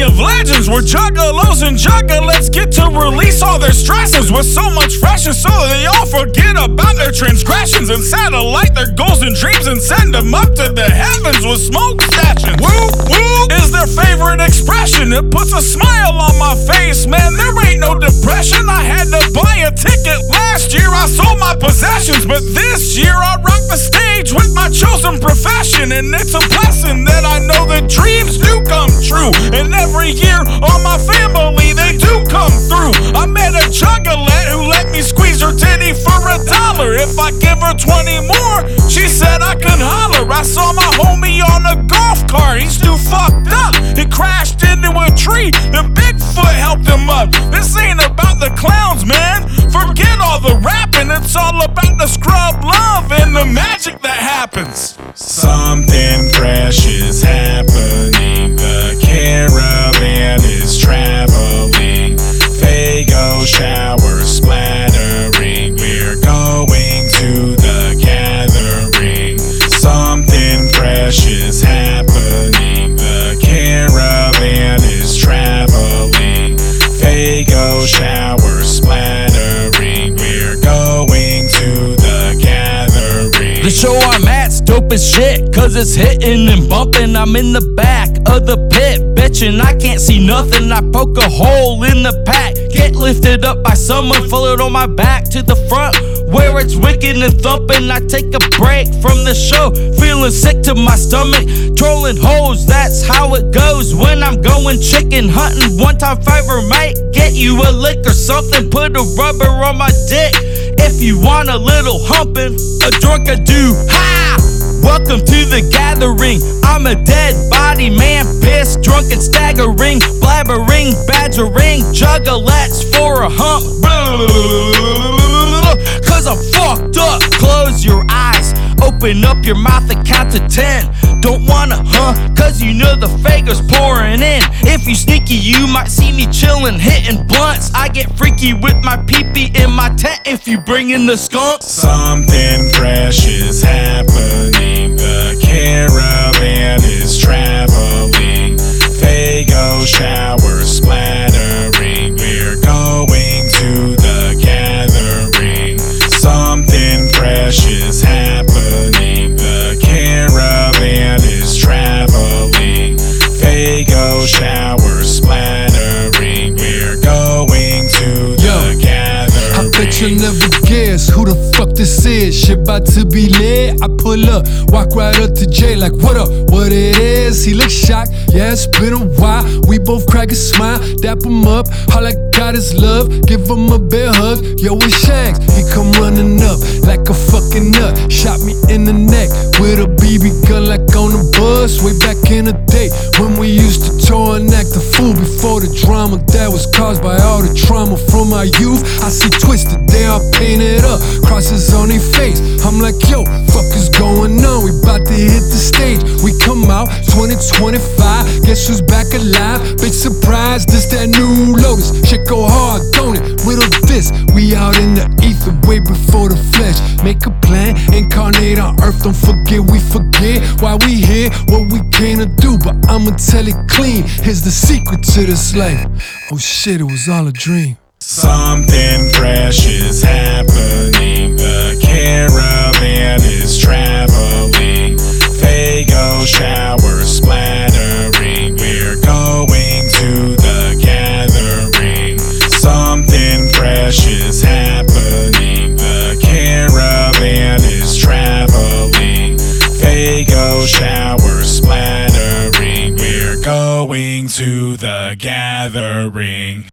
legends. We're juggalos and juggalettes get to release all their stresses with so much freshness so they all forget about their transgressions and satellite their goals and dreams and send them up to the heavens with smoke stations. Woo, woo is their favorite expression. It puts a smile on my face, man. There ain't no depression. I had to buy a ticket last year. I sold my possessions, but this year I rock the stage with my chosen profession, and it's a blessing that I know that dreams do come true. And every year, all my family they do come through. I met a juggalette who let me squeeze her titty for a dollar. If I give her 20 more, she said I could holler. I saw my homie on a golf cart, he's too fucked up. He crashed into a tree, then Bigfoot helped him up. This ain't about the clowns, man. Forget all the rapping, it's all about the scrub love and the magic that happens. Something fresh is happening. The The show I'm at's dope as shit, cause it's hitting and bumping. I'm in the back of the pit, bitchin'. I can't see nothing. I poke a hole in the pack, get lifted up by someone, followed on my back to the front. Where it's wicked and thumping, I take a break from the show, feeling sick to my stomach, trolling hoes. That's how it goes when I'm going chicken hunting. One time favor might get you a lick or something. Put a rubber on my dick if you want a little humping. A drunk a do, ha! Welcome to the gathering. I'm a dead body man, pissed, drunk and staggering, blabbering, badgering, juggalettes for a hump. Cause I'm fucked up. Close your eyes, open up your mouth and count to ten. Don't wanna, huh? Cause you know the faker's pouring in. If you sneaky, you might see me chillin', hitting blunts. I get freaky with my peepee in my tent if you bring in the skunk. Something fresh is happening. The caravan is traveling. You'll never guess who the fuck this is. Shit about to be lit. I pull up, walk right up to Jay like, what up? What it is? He looks shocked. Yeah, it's been a while. We both crack a smile, dap him up. All I got is love. Give him a bear hug. Yo, it's Shanks. He come running up like a fucking nut. Shot me in the bus. Way back in the day when we used to tour and act a fool before the drama that was caused by all the trauma from my youth. I see Twiztid, they all painted up, crosses on their face. I'm like, yo, fuck is going on? We bout to hit the stage. We come out 2025. Guess who's back alive? Big surprise, this that new Lotus. Shit go hard, don't it? Riddle this. We out in the ether way before the flesh. Make a plan, incarnate on earth. Don't forget, we forget why we here, what we came to do. But I'ma tell it clean. Here's the secret to this life. Oh shit, it was all a dream. Something fresh to the gathering.